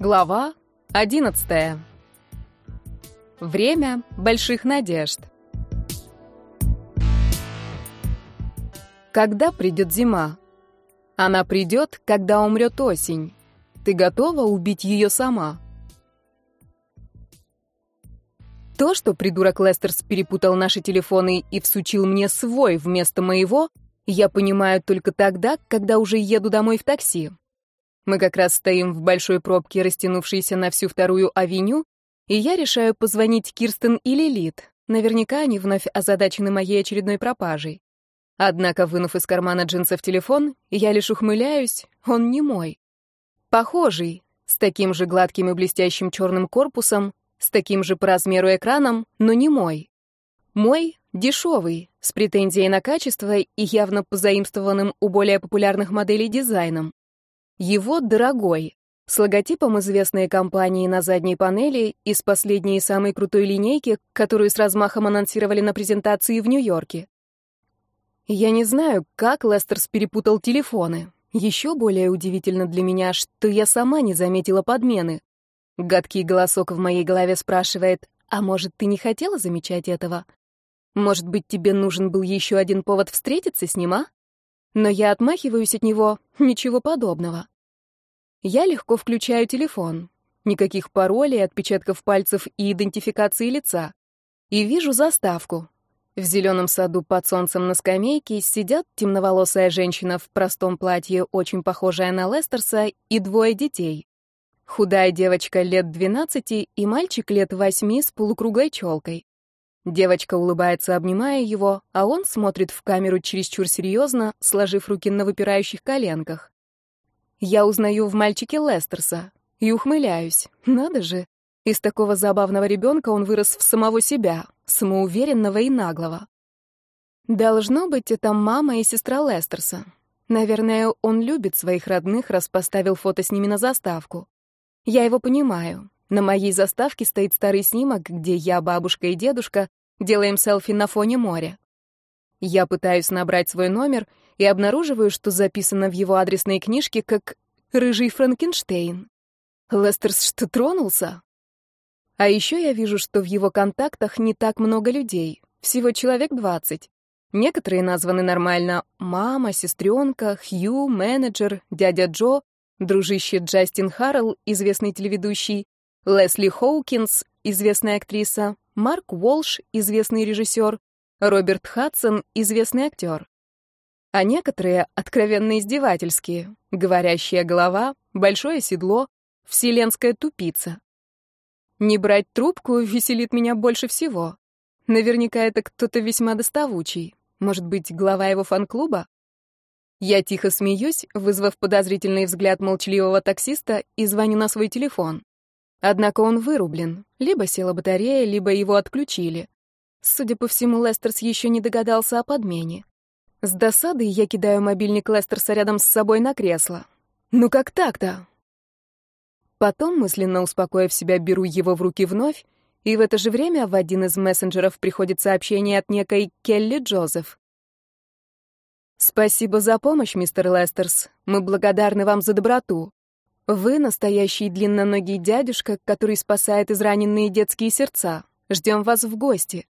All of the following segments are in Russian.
Глава 11. Время больших надежд. Когда придет зима? Она придет, когда умрет осень. Ты готова убить ее сама? То, что придурок Лестерс перепутал наши телефоны и всучил мне свой вместо моего, я понимаю только тогда, когда уже еду домой в такси. Мы как раз стоим в большой пробке, растянувшейся на всю вторую авеню, и я решаю позвонить Кирстен и Лилит. Наверняка они вновь озадачены моей очередной пропажей. Однако, вынув из кармана джинсов телефон, я лишь ухмыляюсь, он не мой. Похожий, с таким же гладким и блестящим черным корпусом, с таким же по размеру экраном, но не мой. Мой — дешевый, с претензией на качество и явно позаимствованным у более популярных моделей дизайном. Его дорогой, с логотипом известной компании на задней панели и с последней и самой крутой линейки, которую с размахом анонсировали на презентации в Нью-Йорке. Я не знаю, как Лестерс перепутал телефоны. Еще более удивительно для меня, что я сама не заметила подмены. Гадкий голосок в моей голове спрашивает, а может, ты не хотела замечать этого? Может быть, тебе нужен был еще один повод встретиться с ним, а? Но я отмахиваюсь от него, ничего подобного. Я легко включаю телефон. Никаких паролей, отпечатков пальцев и идентификации лица. И вижу заставку. В зеленом саду под солнцем на скамейке сидят темноволосая женщина в простом платье, очень похожая на Лестерса, и двое детей. Худая девочка лет 12 и мальчик лет 8 с полукруглой челкой. Девочка улыбается, обнимая его, а он смотрит в камеру чересчур серьезно, сложив руки на выпирающих коленках. Я узнаю в мальчике Лестерса и ухмыляюсь. Надо же, из такого забавного ребенка он вырос в самого себя, самоуверенного и наглого. Должно быть, это мама и сестра Лестерса. Наверное, он любит своих родных, раз поставил фото с ними на заставку. Я его понимаю. На моей заставке стоит старый снимок, где я, бабушка и дедушка делаем селфи на фоне моря. Я пытаюсь набрать свой номер и обнаруживаю, что записано в его адресной книжке как «Рыжий Франкенштейн». Лестерс что, тронулся? А еще я вижу, что в его контактах не так много людей, всего человек двадцать. Некоторые названы нормально «мама», «сестренка», «Хью», «менеджер», «дядя Джо», дружище Джастин Харрелл, известный телеведущий, Лесли Хоукинс, известная актриса, Марк Уолш, известный режиссер, Роберт Хадсон, известный актер. А некоторые откровенно издевательские. Говорящая голова, большое седло, вселенская тупица. Не брать трубку веселит меня больше всего. Наверняка это кто-то весьма доставучий. Может быть, глава его фан-клуба? Я тихо смеюсь, вызвав подозрительный взгляд молчаливого таксиста, и звоню на свой телефон. Однако он вырублен. Либо села батарея, либо его отключили. Судя по всему, Лестерс еще не догадался о подмене. С досадой я кидаю мобильник Лестерса рядом с собой на кресло. Ну как так-то? Потом, мысленно успокоив себя, беру его в руки вновь, и в это же время в один из мессенджеров приходит сообщение от некой Келли Джозеф. «Спасибо за помощь, мистер Лестерс. Мы благодарны вам за доброту. Вы настоящий длинноногий дядюшка, который спасает израненные детские сердца. Ждем вас в гости.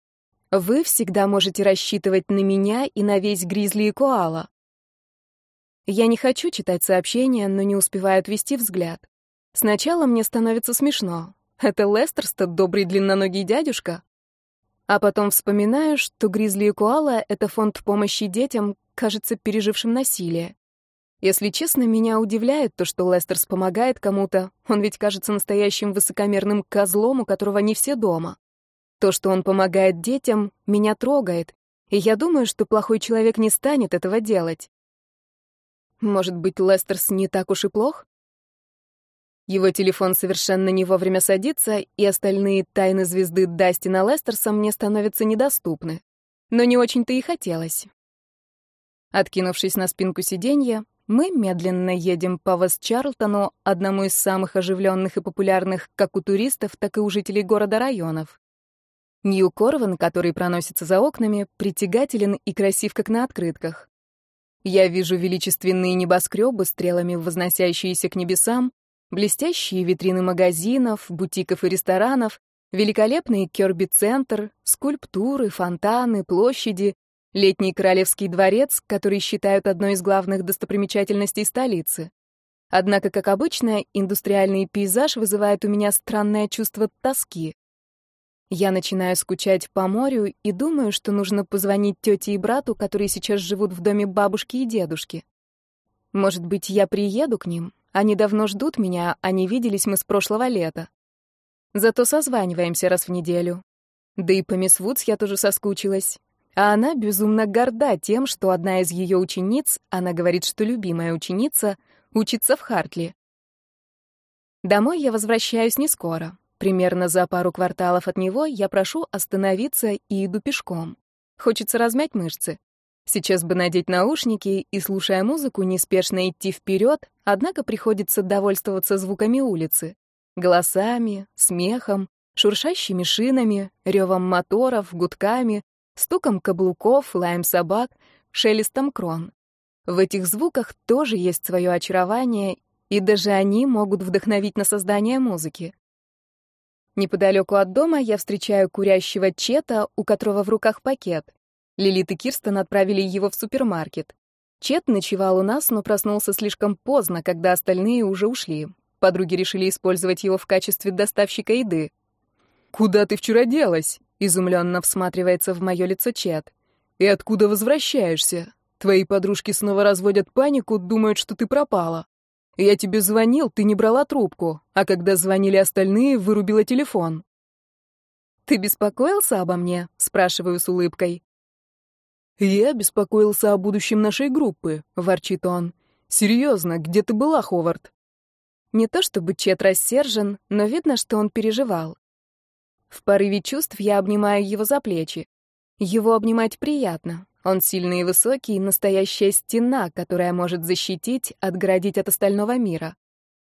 Вы всегда можете рассчитывать на меня и на весь Гризли и Коала. Я не хочу читать сообщения, но не успеваю отвести взгляд. Сначала мне становится смешно. Это Лестерс, добрый длинноногий дядюшка. А потом вспоминаю, что Гризли и Коала — это фонд помощи детям, кажется, пережившим насилие. Если честно, меня удивляет то, что Лестерс помогает кому-то. Он ведь кажется настоящим высокомерным козлом, у которого не все дома. То, что он помогает детям, меня трогает. И я думаю, что плохой человек не станет этого делать. Может быть, Лестерс не так уж и плох? Его телефон совершенно не вовремя садится, и остальные тайны звезды Дастина Лестерса мне становятся недоступны. Но не очень-то и хотелось. Откинувшись на спинку сиденья, мы медленно едем по Вест-Чарлтону, одному из самых оживленных и популярных как у туристов, так и у жителей города районов. Нью-Корван, который проносится за окнами, притягателен и красив, как на открытках. Я вижу величественные небоскребы, стрелами возносящиеся к небесам, Блестящие витрины магазинов, бутиков и ресторанов, великолепный Кёрби-центр, скульптуры, фонтаны, площади, летний королевский дворец, который считают одной из главных достопримечательностей столицы. Однако, как обычно, индустриальный пейзаж вызывает у меня странное чувство тоски. Я начинаю скучать по морю и думаю, что нужно позвонить тете и брату, которые сейчас живут в доме бабушки и дедушки. Может быть, я приеду к ним? Они давно ждут меня, а не виделись мы с прошлого лета. Зато созваниваемся раз в неделю. Да и по мисс Вудс я тоже соскучилась. А она безумно горда тем, что одна из ее учениц, она говорит, что любимая ученица, учится в Хартли. Домой я возвращаюсь не скоро. Примерно за пару кварталов от него я прошу остановиться и иду пешком. Хочется размять мышцы. Сейчас бы надеть наушники и, слушая музыку, неспешно идти вперед, однако приходится довольствоваться звуками улицы. Голосами, смехом, шуршащими шинами, ревом моторов, гудками, стуком каблуков, лаем собак, шелестом крон. В этих звуках тоже есть свое очарование, и даже они могут вдохновить на создание музыки. Неподалеку от дома я встречаю курящего Чета, у которого в руках пакет. Лилит и Кирстен отправили его в супермаркет. Чет ночевал у нас, но проснулся слишком поздно, когда остальные уже ушли. Подруги решили использовать его в качестве доставщика еды. «Куда ты вчера делась?» — изумленно всматривается в мое лицо Чет. «И откуда возвращаешься? Твои подружки снова разводят панику, думают, что ты пропала». Я тебе звонил, ты не брала трубку, а когда звонили остальные, вырубила телефон. Ты беспокоился обо мне? спрашиваю с улыбкой. Я беспокоился о будущем нашей группы, ворчит он. Серьезно, где ты была, Ховард? Не то чтобы Чет рассержен, но видно, что он переживал. В порыве чувств я обнимаю его за плечи. Его обнимать приятно. Он сильный и высокий, настоящая стена, которая может защитить, отгородить от остального мира.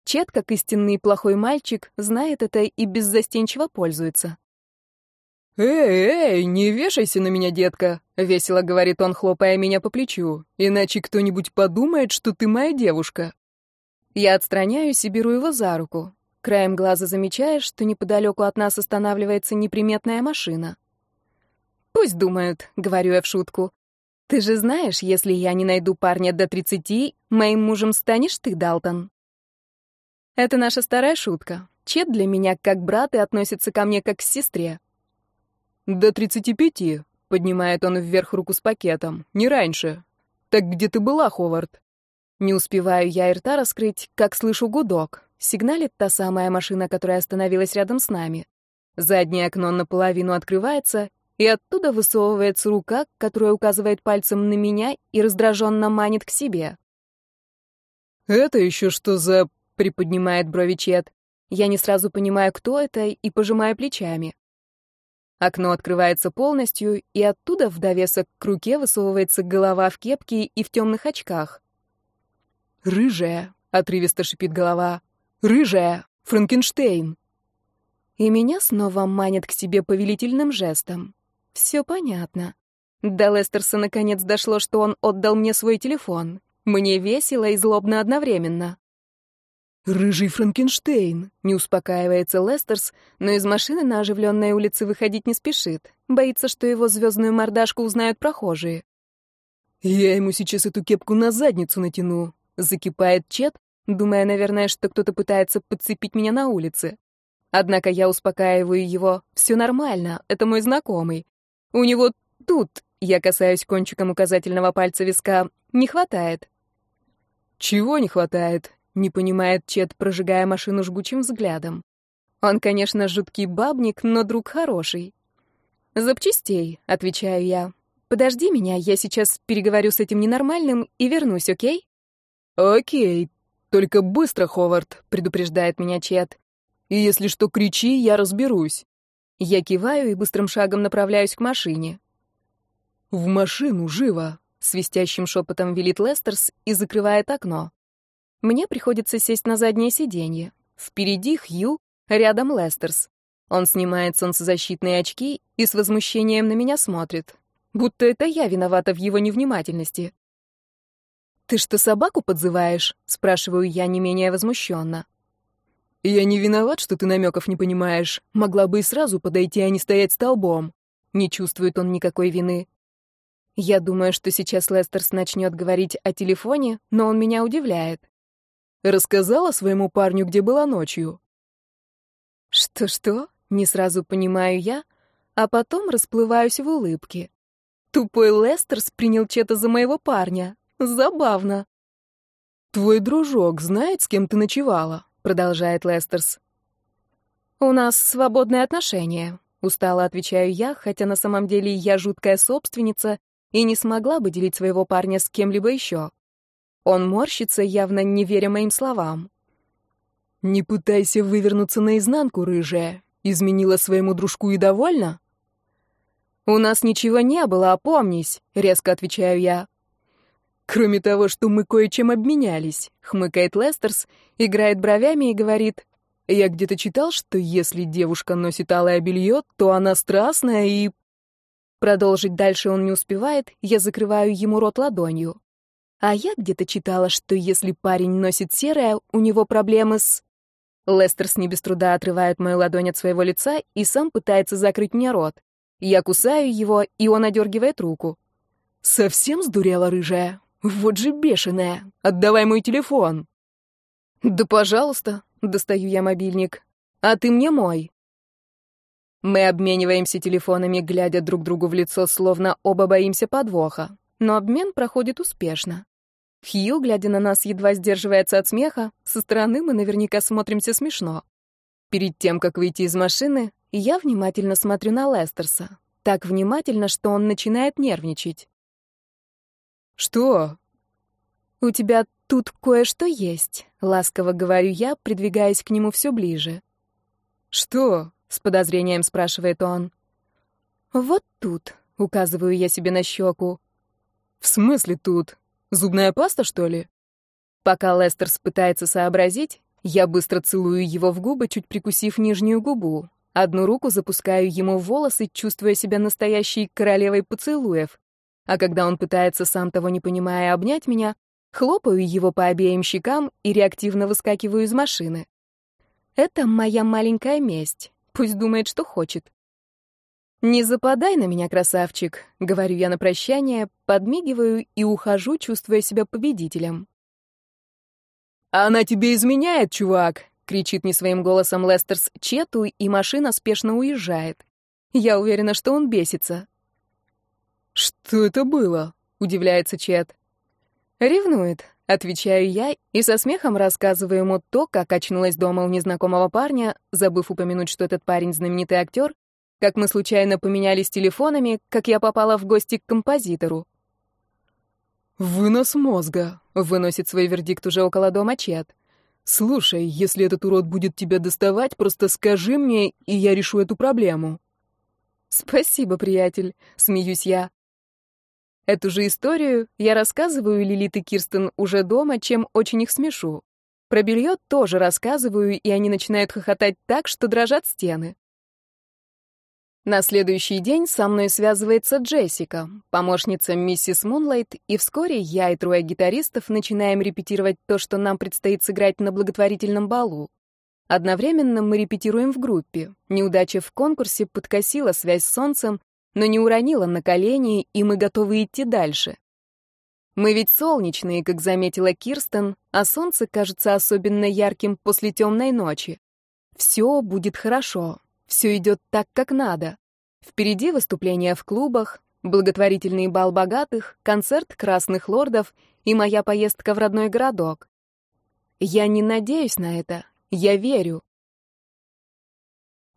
Чет, как истинный плохой мальчик, знает это и беззастенчиво пользуется. «Эй, эй, не вешайся на меня, детка», — весело говорит он, хлопая меня по плечу, «иначе кто-нибудь подумает, что ты моя девушка». Я отстраняюсь и беру его за руку. Краем глаза замечаешь, что неподалеку от нас останавливается неприметная машина. «Пусть думают», — говорю я в шутку. Ты же знаешь, если я не найду парня до 30, моим мужем станешь ты, Далтон. Это наша старая шутка. Чет для меня как брат и относится ко мне как к сестре. До 35, поднимает он вверх руку с пакетом. Не раньше. Так где ты была, Ховард? Не успеваю я и рта раскрыть, как слышу гудок. Сигналит та самая машина, которая остановилась рядом с нами. Заднее окно наполовину открывается, и оттуда высовывается рука, которая указывает пальцем на меня и раздраженно манит к себе. «Это еще что за...» — приподнимает брови Чет. Я не сразу понимаю, кто это, и пожимаю плечами. Окно открывается полностью, и оттуда в довесок к руке высовывается голова в кепке и в темных очках. «Рыжая», — отрывисто шипит голова. «Рыжая! Франкенштейн!» И меня снова манят к себе повелительным жестом. Все понятно. До Лестерса наконец дошло, что он отдал мне свой телефон. Мне весело и злобно одновременно. «Рыжий Франкенштейн», — не успокаивается Лестерс, но из машины на оживленной улице выходить не спешит. Боится, что его звездную мордашку узнают прохожие. «Я ему сейчас эту кепку на задницу натяну», — закипает Чет, думая, наверное, что кто-то пытается подцепить меня на улице. Однако я успокаиваю его. «Все нормально, это мой знакомый. У него тут, я касаюсь кончиком указательного пальца виска, не хватает. Чего не хватает? Не понимает Чет, прожигая машину жгучим взглядом. Он, конечно, жуткий бабник, но друг хороший. Запчастей, отвечаю я. Подожди меня, я сейчас переговорю с этим ненормальным и вернусь, окей? Окей. Только быстро, Ховард, предупреждает меня Чет. И если что, кричи, я разберусь. Я киваю и быстрым шагом направляюсь к машине. «В машину, живо!» — свистящим шепотом велит Лестерс и закрывает окно. Мне приходится сесть на заднее сиденье. Впереди Хью, рядом Лестерс. Он снимает солнцезащитные очки и с возмущением на меня смотрит. Будто это я виновата в его невнимательности. «Ты что, собаку подзываешь?» — спрашиваю я не менее возмущенно. «Я не виноват, что ты намеков не понимаешь. Могла бы и сразу подойти, а не стоять столбом». Не чувствует он никакой вины. Я думаю, что сейчас Лестерс начнет говорить о телефоне, но он меня удивляет. Рассказала своему парню, где была ночью. Что-что? Не сразу понимаю я, а потом расплываюсь в улыбке. Тупой Лестерс принял Чета за моего парня. Забавно. «Твой дружок знает, с кем ты ночевала?» — продолжает Лестерс. «У нас свободные отношения», — устало отвечаю я, хотя на самом деле я жуткая собственница и не смогла бы делить своего парня с кем-либо еще. Он морщится, явно не веря моим словам. «Не пытайся вывернуться наизнанку, рыжая. Изменила своему дружку и довольна?» «У нас ничего не было, опомнись», — резко отвечаю я. «Кроме того, что мы кое-чем обменялись», — хмыкает Лестерс, играет бровями и говорит, «Я где-то читал, что если девушка носит алое белье, то она страстная и...» Продолжить дальше он не успевает, я закрываю ему рот ладонью. А я где-то читала, что если парень носит серое, у него проблемы с... Лестерс не без труда отрывает мою ладонь от своего лица и сам пытается закрыть мне рот. Я кусаю его, и он одергивает руку. «Совсем сдурела рыжая?» Вот же бешеная. Отдавай мой телефон. Да, пожалуйста. Достаю я мобильник. А ты мне мой. Мы обмениваемся телефонами, глядя друг другу в лицо, словно оба боимся подвоха. Но обмен проходит успешно. Хью, глядя на нас, едва сдерживается от смеха. Со стороны мы наверняка смотримся смешно. Перед тем, как выйти из машины, я внимательно смотрю на Лестерса. Так внимательно, что он начинает нервничать. «Что?» «У тебя тут кое-что есть», — ласково говорю я, придвигаясь к нему все ближе. «Что?» — с подозрением спрашивает он. «Вот тут», — указываю я себе на щеку. «В смысле тут? Зубная паста, что ли?» Пока Лестерс пытается сообразить, я быстро целую его в губы, чуть прикусив нижнюю губу. Одну руку запускаю ему в волосы, чувствуя себя настоящей королевой поцелуев а когда он пытается, сам того не понимая, обнять меня, хлопаю его по обеим щекам и реактивно выскакиваю из машины. Это моя маленькая месть. Пусть думает, что хочет. «Не западай на меня, красавчик», — говорю я на прощание, подмигиваю и ухожу, чувствуя себя победителем. «Она тебе изменяет, чувак!» — кричит не своим голосом Лестерс Чету, и машина спешно уезжает. Я уверена, что он бесится. «Что это было?» — удивляется Чет. «Ревнует», — отвечаю я и со смехом рассказываю ему то, как очнулась дома у незнакомого парня, забыв упомянуть, что этот парень знаменитый актер, как мы случайно поменялись телефонами, как я попала в гости к композитору. «Вынос мозга», — выносит свой вердикт уже около дома Чет. «Слушай, если этот урод будет тебя доставать, просто скажи мне, и я решу эту проблему». «Спасибо, приятель», — смеюсь я. Эту же историю я рассказываю Лилит и Кирстен уже дома, чем очень их смешу. Про белье тоже рассказываю, и они начинают хохотать так, что дрожат стены. На следующий день со мной связывается Джессика, помощница миссис Мунлайт, и вскоре я и трое гитаристов начинаем репетировать то, что нам предстоит сыграть на благотворительном балу. Одновременно мы репетируем в группе. Неудача в конкурсе подкосила связь с солнцем, но не уронила на колени, и мы готовы идти дальше. Мы ведь солнечные, как заметила Кирстен, а солнце кажется особенно ярким после темной ночи. Все будет хорошо, все идет так, как надо. Впереди выступления в клубах, благотворительный бал богатых, концерт красных лордов и моя поездка в родной городок. Я не надеюсь на это, я верю.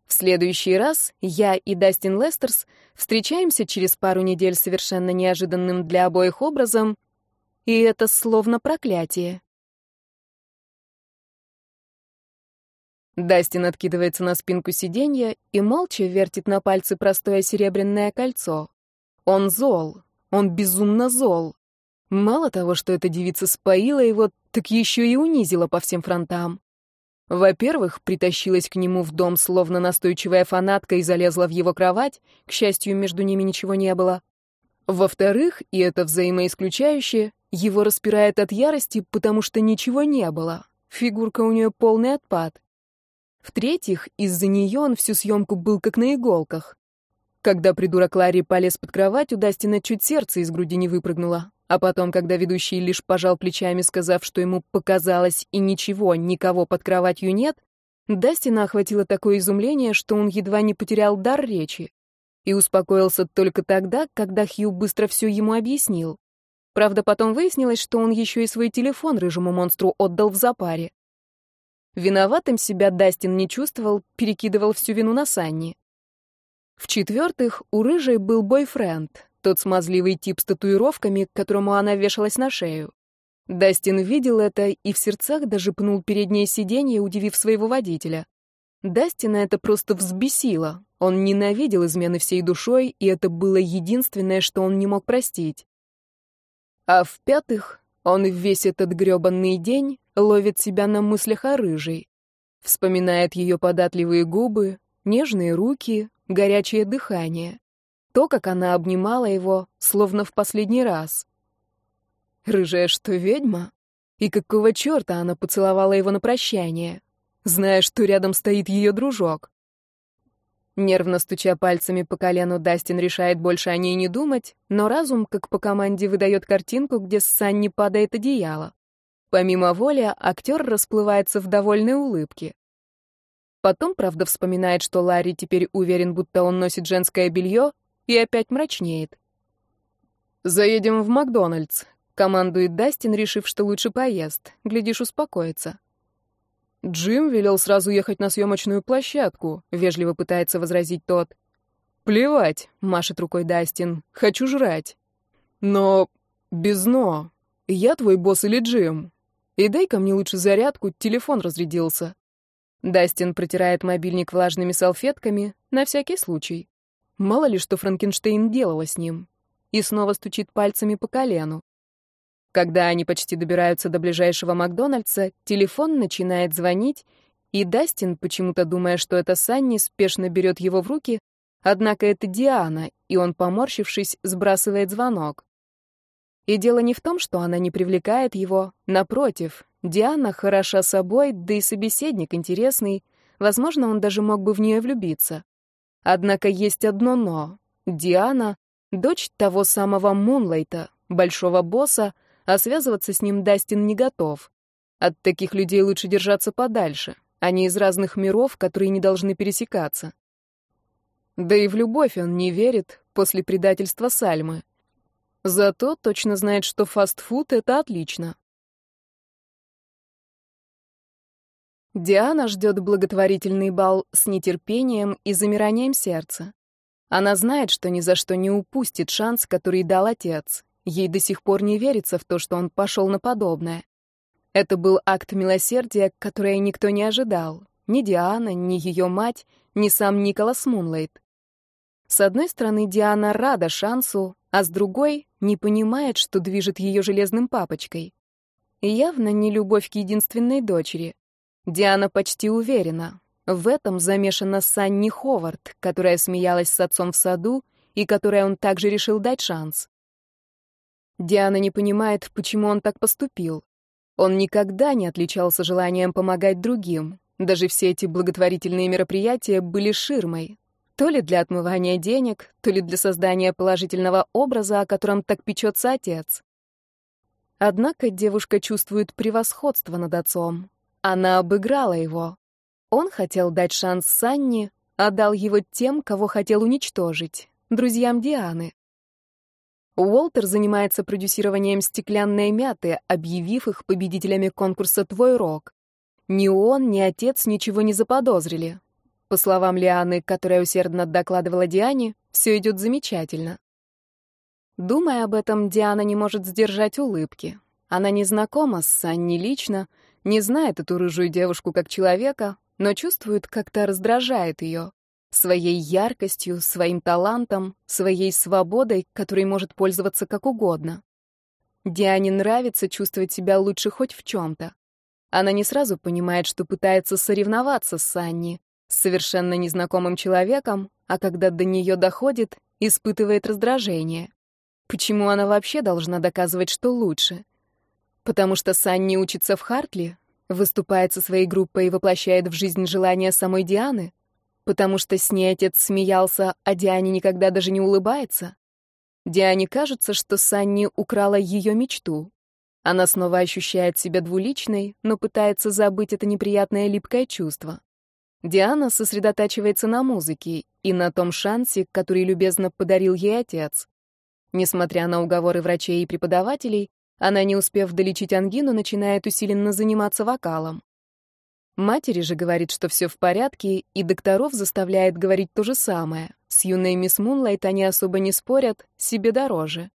В следующий раз я и Дастин Лестерс встречаемся через пару недель совершенно неожиданным для обоих образом, и это словно проклятие. Дастин откидывается на спинку сиденья и молча вертит на пальце простое серебряное кольцо. Он зол, он безумно зол. Мало того, что эта девица споила его, так еще и унизила по всем фронтам. Во-первых, притащилась к нему в дом, словно настойчивая фанатка, и залезла в его кровать. К счастью, между ними ничего не было. Во-вторых, и это взаимоисключающее, его распирает от ярости, потому что ничего не было. Фигурка у нее полный отпад. В-третьих, из-за нее он всю съемку был как на иголках. Когда придурок Ларри полез под кровать, у Дастина чуть сердце из груди не выпрыгнуло. А потом, когда ведущий лишь пожал плечами, сказав, что ему показалось и ничего, никого под кроватью нет, Дастина охватило такое изумление, что он едва не потерял дар речи. И успокоился только тогда, когда Хью быстро все ему объяснил. Правда, потом выяснилось, что он еще и свой телефон рыжему монстру отдал в запаре. Виноватым себя Дастин не чувствовал, перекидывал всю вину на Санни. В-четвертых, у рыжей был бойфренд, тот смазливый тип с татуировками, к которому она вешалась на шею. Дастин видел это и в сердцах даже пнул переднее сиденье, удивив своего водителя. Дастина это просто взбесило. Он ненавидел измены всей душой, и это было единственное, что он не мог простить. А в-пятых, он весь этот грёбаный день ловит себя на мыслях о рыжей. Вспоминает ее податливые губы, нежные руки, горячее дыхание. То, как она обнимала его, словно в последний раз. Рыжая что, ведьма? И какого черта она поцеловала его на прощание, зная, что рядом стоит ее дружок? Нервно стуча пальцами по колену, Дастин решает больше о ней не думать, но разум, как по команде, выдает картинку, где с Санни падает одеяло. Помимо воли, актер расплывается в довольной улыбке. Потом, правда, вспоминает, что Ларри теперь уверен, будто он носит женское белье, и опять мрачнеет. «Заедем в Макдональдс», — командует Дастин, решив, что лучше поест. Глядишь, успокоится. Джим велел сразу ехать на съемочную площадку, вежливо пытается возразить тот. «Плевать», — машет рукой Дастин, — «хочу жрать». «Но без «но». Я твой босс или Джим? И дай-ка мне лучше зарядку, телефон разрядился». Дастин протирает мобильник влажными салфетками, на всякий случай. Мало ли, что Франкенштейн делала с ним. И снова стучит пальцами по колену. Когда они почти добираются до ближайшего Макдональдса, телефон начинает звонить, и Дастин, почему-то думая, что это Санни, спешно берет его в руки, однако это Диана, и он, поморщившись, сбрасывает звонок. И дело не в том, что она не привлекает его, напротив, Диана хороша собой, да и собеседник интересный. Возможно, он даже мог бы в нее влюбиться. Однако есть одно «но». Диана — дочь того самого Мунлайта, большого босса, а связываться с ним Дастин не готов. От таких людей лучше держаться подальше. Они из разных миров, которые не должны пересекаться. Да и в любовь он не верит после предательства Сальмы. Зато точно знает, что фастфуд — это отлично. Диана ждет благотворительный бал с нетерпением и замиранием сердца. Она знает, что ни за что не упустит шанс, который дал отец. Ей до сих пор не верится в то, что он пошел на подобное. Это был акт милосердия, которое никто не ожидал. Ни Диана, ни ее мать, ни сам Николас Мунлейт. С одной стороны, Диана рада шансу, а с другой — не понимает, что движет ее железным папочкой. И явно не любовь к единственной дочери. Диана почти уверена. В этом замешана Санни Ховард, которая смеялась с отцом в саду и которой он также решил дать шанс. Диана не понимает, почему он так поступил. Он никогда не отличался желанием помогать другим. Даже все эти благотворительные мероприятия были ширмой. То ли для отмывания денег, то ли для создания положительного образа, о котором так печется отец. Однако девушка чувствует превосходство над отцом. Она обыграла его. Он хотел дать шанс Санне, а дал его тем, кого хотел уничтожить, друзьям Дианы. Уолтер занимается продюсированием «Стеклянной мяты», объявив их победителями конкурса «Твой рок». Ни он, ни отец ничего не заподозрили. По словам Лианы, которая усердно докладывала Диане, все идет замечательно. Думая об этом, Диана не может сдержать улыбки. Она не знакома с Санни лично, не знает эту рыжую девушку как человека, но чувствует, как-то раздражает ее. Своей яркостью, своим талантом, своей свободой, которой может пользоваться как угодно. Диане нравится чувствовать себя лучше хоть в чем-то. Она не сразу понимает, что пытается соревноваться с Санни, с совершенно незнакомым человеком, а когда до нее доходит, испытывает раздражение. Почему она вообще должна доказывать, что лучше? Потому что Санни учится в Хартли? Выступает со своей группой и воплощает в жизнь желания самой Дианы? Потому что с ней отец смеялся, а Диане никогда даже не улыбается? Диане кажется, что Санни украла ее мечту. Она снова ощущает себя двуличной, но пытается забыть это неприятное липкое чувство. Диана сосредотачивается на музыке и на том шансе, который любезно подарил ей отец. Несмотря на уговоры врачей и преподавателей, она, не успев долечить ангину, начинает усиленно заниматься вокалом. Матери же говорит, что все в порядке, и докторов заставляет говорить то же самое. С юной мисс Мунлайт они особо не спорят, себе дороже.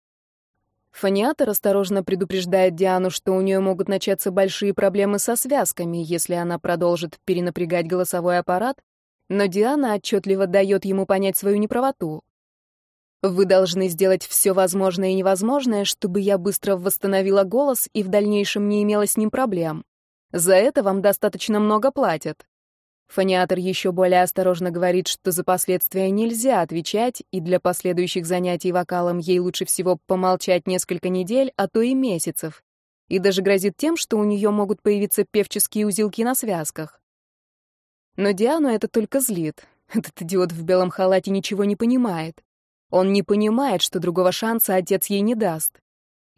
Фониатор осторожно предупреждает Диану, что у нее могут начаться большие проблемы со связками, если она продолжит перенапрягать голосовой аппарат, но Диана отчетливо дает ему понять свою неправоту. Вы должны сделать все возможное и невозможное, чтобы я быстро восстановила голос и в дальнейшем не имела с ним проблем. За это вам достаточно много платят. Фониатор еще более осторожно говорит, что за последствия нельзя отвечать, и для последующих занятий вокалом ей лучше всего помолчать несколько недель, а то и месяцев. И даже грозит тем, что у нее могут появиться певческие узелки на связках. Но Диану это только злит. Этот идиот в белом халате ничего не понимает. Он не понимает, что другого шанса отец ей не даст.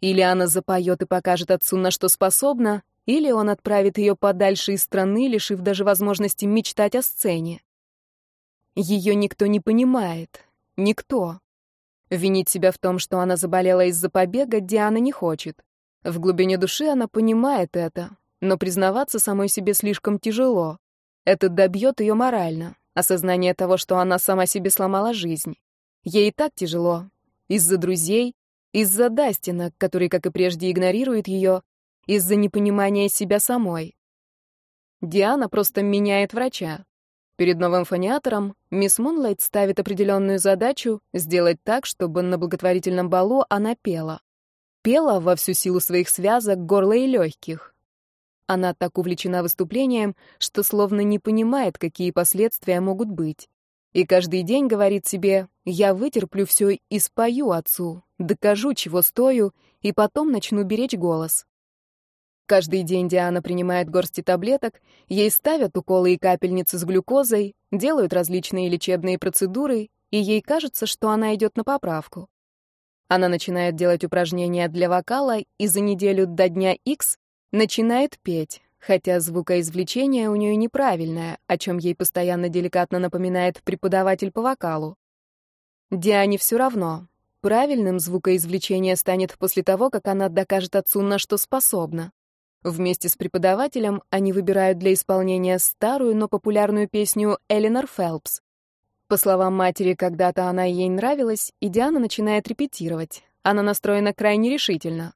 Или она запоет и покажет отцу, на что способна, или он отправит ее подальше из страны, лишив даже возможности мечтать о сцене. Ее никто не понимает. Никто. Винить себя в том, что она заболела из-за побега, Диана не хочет. В глубине души она понимает это, но признаваться самой себе слишком тяжело. Это добьет ее морально, осознание того, что она сама себе сломала жизнь. Ей и так тяжело. Из-за друзей, из-за Дастина, который, как и прежде, игнорирует ее, из-за непонимания себя самой. Диана просто меняет врача. Перед новым фониатором мисс Мунлайт ставит определенную задачу сделать так, чтобы на благотворительном балу она пела. Пела во всю силу своих связок, горла и легких. Она так увлечена выступлением, что словно не понимает, какие последствия могут быть. И каждый день говорит себе, я вытерплю все и спою отцу, докажу, чего стою, и потом начну беречь голос. Каждый день Диана принимает горсти таблеток, ей ставят уколы и капельницы с глюкозой, делают различные лечебные процедуры, и ей кажется, что она идет на поправку. Она начинает делать упражнения для вокала и за неделю до дня X начинает петь, хотя звукоизвлечение у нее неправильное, о чем ей постоянно деликатно напоминает преподаватель по вокалу. Диане все равно. Правильным звукоизвлечение станет после того, как она докажет отцу, на что способна. Вместе с преподавателем они выбирают для исполнения старую, но популярную песню Эленор Фелпс. По словам матери, когда-то она ей нравилась, и Диана начинает репетировать. Она настроена крайне решительно.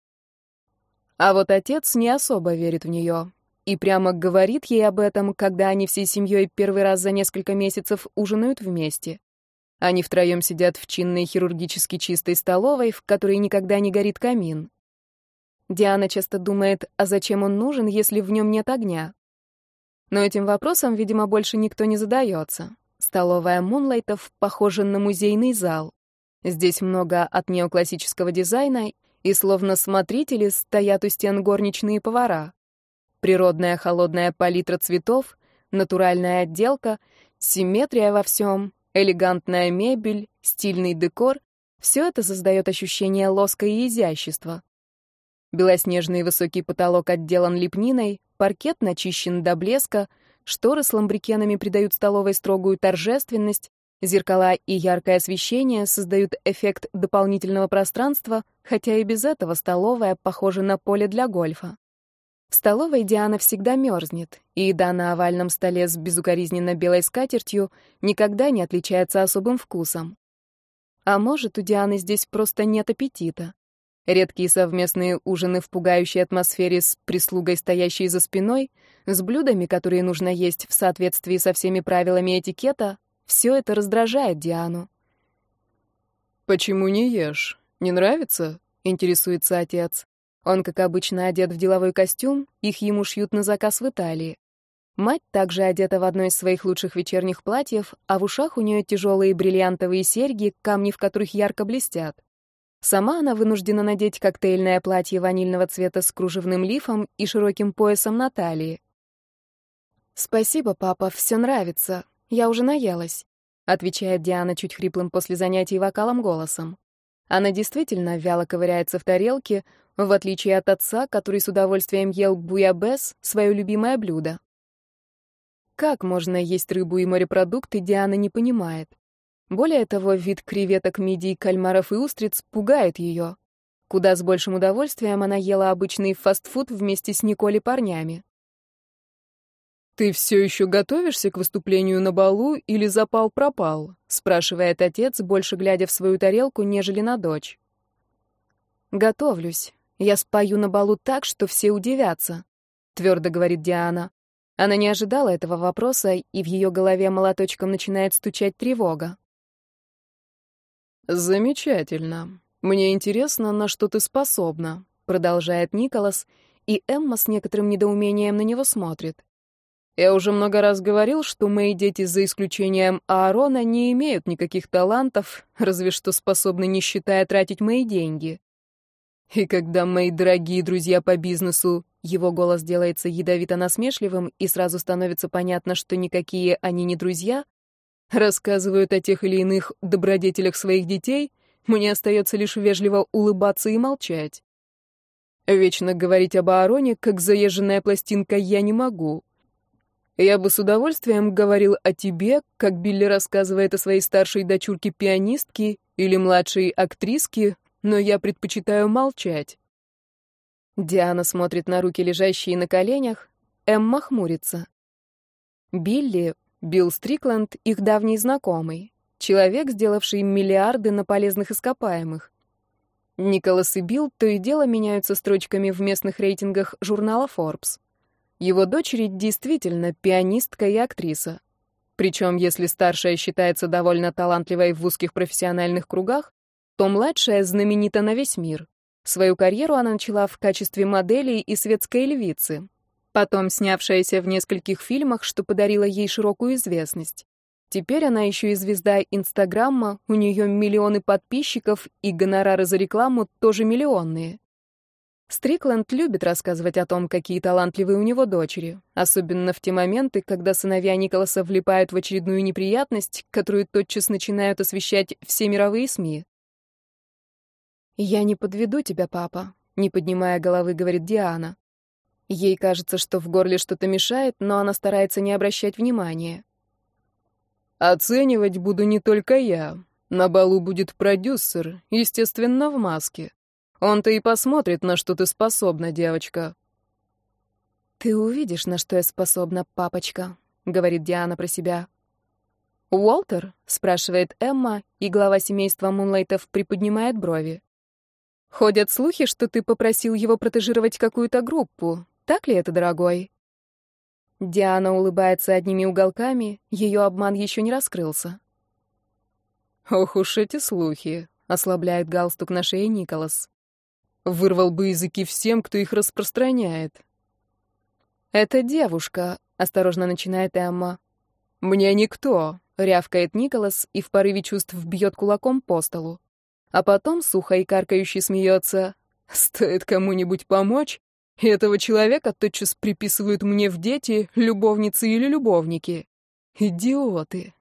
А вот отец не особо верит в нее и прямо говорит ей об этом, когда они всей семьей первый раз за несколько месяцев ужинают вместе. Они втроем сидят в чинной хирургически чистой столовой, в которой никогда не горит камин. Диана часто думает, а зачем он нужен, если в нем нет огня? Но этим вопросом, видимо, больше никто не задается. Столовая Мунлайтов похожа на музейный зал. Здесь много от неоклассического дизайна, и словно смотрители стоят у стен горничные повара. Природная холодная палитра цветов, натуральная отделка, симметрия во всем, элегантная мебель, стильный декор — все это создает ощущение лоска и изящества. Белоснежный высокий потолок отделан лепниной, паркет начищен до блеска, шторы с ламбрикенами придают столовой строгую торжественность, зеркала и яркое освещение создают эффект дополнительного пространства, хотя и без этого столовая похожа на поле для гольфа. В столовой Диана всегда мерзнет, и еда на овальном столе с безукоризненно белой скатертью никогда не отличается особым вкусом. А может, у Дианы здесь просто нет аппетита. Редкие совместные ужины в пугающей атмосфере с прислугой, стоящей за спиной, с блюдами, которые нужно есть в соответствии со всеми правилами этикета, все это раздражает Диану. «Почему не ешь? Не нравится?» — интересуется отец. Он, как обычно, одет в деловой костюм, их ему шьют на заказ в Италии. Мать также одета в одно из своих лучших вечерних платьев, а в ушах у нее тяжелые бриллиантовые серьги, камни в которых ярко блестят. Сама она вынуждена надеть коктейльное платье ванильного цвета с кружевным лифом и широким поясом на талии. «Спасибо, папа, все нравится. Я уже наелась», — отвечает Диана чуть хриплым после занятий вокалом голосом. Она действительно вяло ковыряется в тарелке, в отличие от отца, который с удовольствием ел буябес, свое любимое блюдо. Как можно есть рыбу и морепродукты, Диана не понимает. Более того, вид креветок, мидий, кальмаров и устриц пугает ее. Куда с большим удовольствием она ела обычный фастфуд вместе с Николь и парнями. «Ты все еще готовишься к выступлению на балу или запал-пропал?» — спрашивает отец, больше глядя в свою тарелку, нежели на дочь. «Готовлюсь. Я спою на балу так, что все удивятся», — твердо говорит Диана. Она не ожидала этого вопроса, и в ее голове молоточком начинает стучать тревога. «Замечательно. Мне интересно, на что ты способна», — продолжает Николас, и Эмма с некоторым недоумением на него смотрит. Я уже много раз говорил, что мои дети, за исключением Аарона, не имеют никаких талантов, разве что способны, не считая, тратить мои деньги. И когда мои дорогие друзья по бизнесу, его голос делается ядовито-насмешливым, и сразу становится понятно, что никакие они не друзья, рассказывают о тех или иных добродетелях своих детей, мне остается лишь вежливо улыбаться и молчать. Вечно говорить об Аароне, как заезженная пластинка, я не могу. Я бы с удовольствием говорил о тебе, как Билли рассказывает о своей старшей дочурке-пианистке или младшей актриске, но я предпочитаю молчать. Диана смотрит на руки, лежащие на коленях. Эмма хмурится. Билли, Билл Стрикланд, их давний знакомый. Человек, сделавший миллиарды на полезных ископаемых. Николас и Билл то и дело меняются строчками в местных рейтингах журнала Forbes. Его дочери действительно пианистка и актриса. Причем, если старшая считается довольно талантливой в узких профессиональных кругах, то младшая знаменита на весь мир. Свою карьеру она начала в качестве модели и светской львицы. Потом снявшаяся в нескольких фильмах, что подарило ей широкую известность. Теперь она еще и звезда Инстаграма, у нее миллионы подписчиков, и гонорары за рекламу тоже миллионные. Стрикленд любит рассказывать о том, какие талантливые у него дочери, особенно в те моменты, когда сыновья Николаса влипают в очередную неприятность, которую тотчас начинают освещать все мировые СМИ. «Я не подведу тебя, папа», — не поднимая головы, говорит Диана. Ей кажется, что в горле что-то мешает, но она старается не обращать внимания. «Оценивать буду не только я. На балу будет продюсер, естественно, в маске. Он-то и посмотрит, на что ты способна, девочка. Ты увидишь, на что я способна, папочка, говорит Диана про себя. Уолтер? спрашивает Эмма, и глава семейства Мунлайтов приподнимает брови. Ходят слухи, что ты попросил его протежировать какую-то группу. Так ли это, дорогой? Диана улыбается одними уголками, ее обман еще не раскрылся. Ох уж эти слухи, ослабляет галстук на шее Николас. Вырвал бы языки всем, кто их распространяет. «Это девушка», — осторожно начинает Эмма. «Мне никто», — рявкает Николас и в порыве чувств бьет кулаком по столу. А потом сухо и каркающе смеется. «Стоит кому-нибудь помочь, и этого человека тотчас приписывают мне в дети, любовницы или любовники. Идиоты.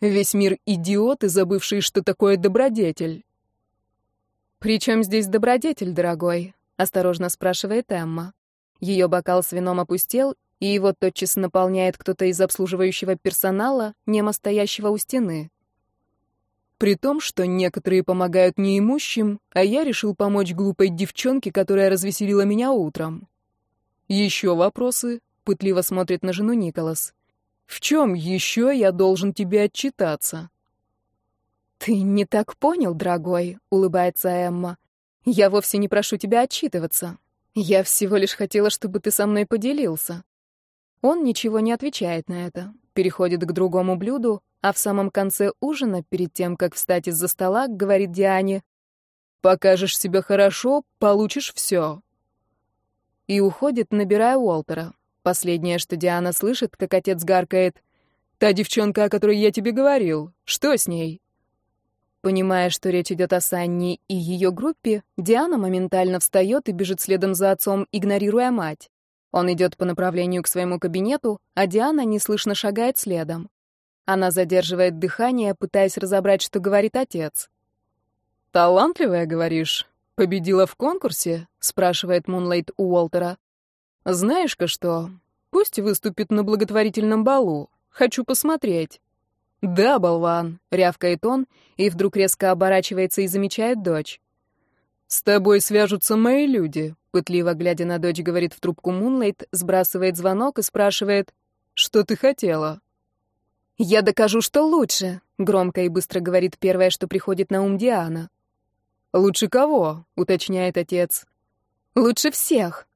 Весь мир идиоты, забывшие, что такое добродетель». «При чем здесь добродетель, дорогой?» — осторожно спрашивает Эмма. Ее бокал с вином опустел, и его тотчас наполняет кто-то из обслуживающего персонала, немо стоящего у стены. При том, что некоторые помогают неимущим, а я решил помочь глупой девчонке, которая развеселила меня утром. Еще вопросы? Пытливо смотрит на жену Николас. В чем еще я должен тебе отчитаться? «Ты не так понял, дорогой», — улыбается Эмма. «Я вовсе не прошу тебя отчитываться. Я всего лишь хотела, чтобы ты со мной поделился». Он ничего не отвечает на это, переходит к другому блюду, а в самом конце ужина, перед тем, как встать из-за стола, говорит Диане, «Покажешь себя хорошо, получишь все». И уходит, набирая Уолтера. Последнее, что Диана слышит, как отец гаркает, «Та девчонка, о которой я тебе говорил, что с ней?» Понимая, что речь идет о Санни и ее группе, Диана моментально встает и бежит следом за отцом, игнорируя мать. Он идет по направлению к своему кабинету, а Диана неслышно шагает следом. Она задерживает дыхание, пытаясь разобрать, что говорит отец. «Талантливая, говоришь? Победила в конкурсе?» — спрашивает Мунлайт у Уолтера. «Знаешь-ка что? Пусть выступит на благотворительном балу. Хочу посмотреть». «Да, болван», — рявкает он, и вдруг резко оборачивается и замечает дочь. «С тобой свяжутся мои люди», — пытливо глядя на дочь, говорит в трубку Мунлайт, сбрасывает звонок и спрашивает, «Что ты хотела?» «Я докажу, что лучше», — громко и быстро говорит первое, что приходит на ум Диана. «Лучше кого?» — уточняет отец. «Лучше всех».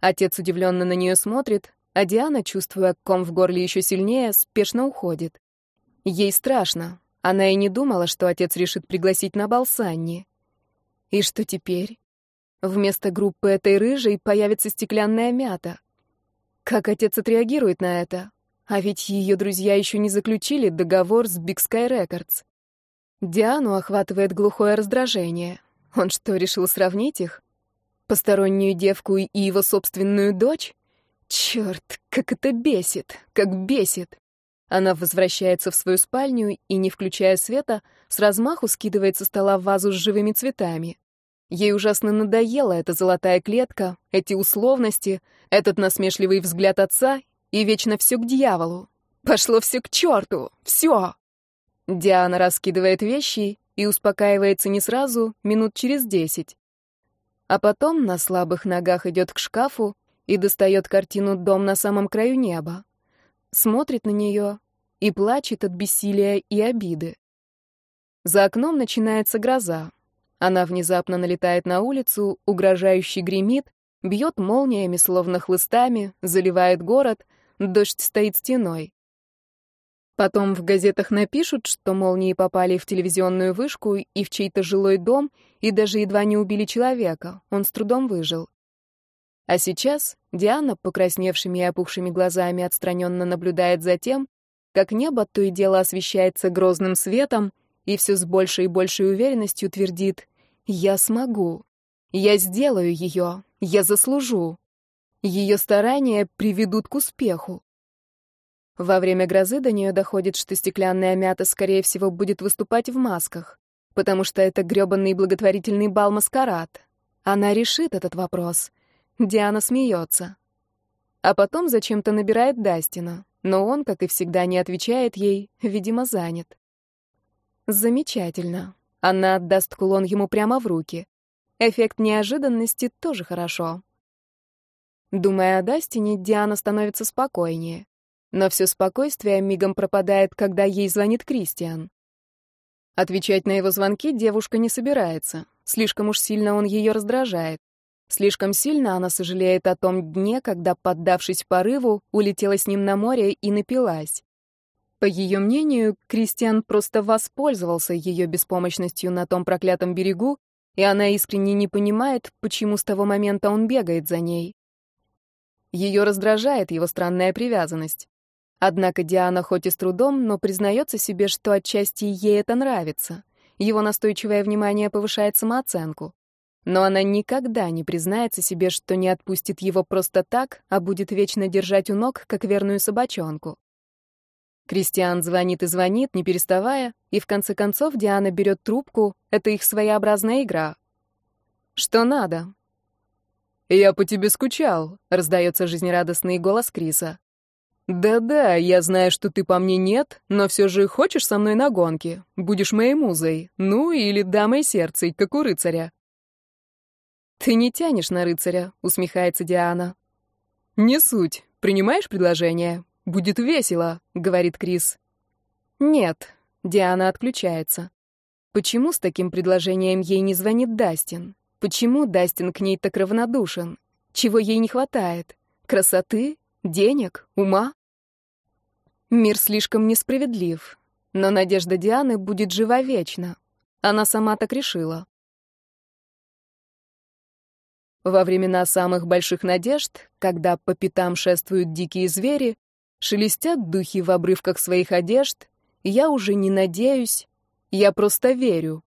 Отец удивленно на нее смотрит, а Диана, чувствуя ком в горле еще сильнее, спешно уходит. Ей страшно. Она и не думала, что отец решит пригласить на бал Санни. И что теперь? Вместо группы этой рыжей появится стеклянная мята. Как отец отреагирует на это? А ведь ее друзья еще не заключили договор с Big Sky Records. Диану охватывает глухое раздражение. Он что, решил сравнить их? Постороннюю девку и его собственную дочь? Черт, как это бесит, как бесит. Она возвращается в свою спальню и, не включая света, с размаху скидывает со стола вазу с живыми цветами. Ей ужасно надоела эта золотая клетка, эти условности, этот насмешливый взгляд отца и вечно все к дьяволу. Пошло все к черту, все. Диана раскидывает вещи и успокаивается не сразу, минут через десять. А потом на слабых ногах идет к шкафу и достает картину «Дом на самом краю неба». Смотрит на нее и плачет от бессилия и обиды. За окном начинается гроза. Она внезапно налетает на улицу, угрожающе гремит, бьет молниями, словно хлыстами, заливает город, дождь стоит стеной. Потом в газетах напишут, что молнии попали в телевизионную вышку и в чей-то жилой дом, и даже едва не убили человека, он с трудом выжил. А сейчас Диана, покрасневшими и опухшими глазами, отстраненно наблюдает за тем, как небо то и дело освещается грозным светом, и все с большей и большей уверенностью твердит я смогу. Я сделаю ее. Я заслужу. Ее старания приведут к успеху. Во время грозы до нее доходит, что стеклянная мята, скорее всего, будет выступать в масках, потому что это грёбаный благотворительный бал-маскарад. Она решит этот вопрос. Диана смеется. А потом зачем-то набирает Дастина, но он, как и всегда, не отвечает ей, видимо, занят. Замечательно. Она отдаст кулон ему прямо в руки. Эффект неожиданности тоже хорошо. Думая о Дастине, Диана становится спокойнее. Но все спокойствие мигом пропадает, когда ей звонит Кристиан. Отвечать на его звонки девушка не собирается. Слишком уж сильно он ее раздражает. Слишком сильно она сожалеет о том дне, когда, поддавшись порыву, улетела с ним на море и напилась. По ее мнению, Кристиан просто воспользовался ее беспомощностью на том проклятом берегу, и она искренне не понимает, почему с того момента он бегает за ней. Ее раздражает его странная привязанность. Однако Диана хоть и с трудом, но признается себе, что отчасти ей это нравится. Его настойчивое внимание повышает самооценку. Но она никогда не признается себе, что не отпустит его просто так, а будет вечно держать у ног, как верную собачонку. Кристиан звонит и звонит, не переставая, и в конце концов Диана берет трубку, это их своеобразная игра. «Что надо?» «Я по тебе скучал», — раздается жизнерадостный голос Криса. «Да-да, я знаю, что ты по мне нет, но все же хочешь со мной на гонке? Будешь моей музой, ну или дамой сердцей, как у рыцаря». «Ты не тянешь на рыцаря», — усмехается Диана. «Не суть. Принимаешь предложение? Будет весело», — говорит Крис. «Нет», — Диана отключается. Почему с таким предложением ей не звонит Дастин? Почему Дастин к ней так равнодушен? Чего ей не хватает? Красоты? Денег? Ума? Мир слишком несправедлив. Но надежда Дианы будет жива вечно. Она сама так решила. Во времена самых больших надежд, когда по пятам шествуют дикие звери, Шелестят духи в обрывках своих одежд. Я уже не надеюсь, я просто верю.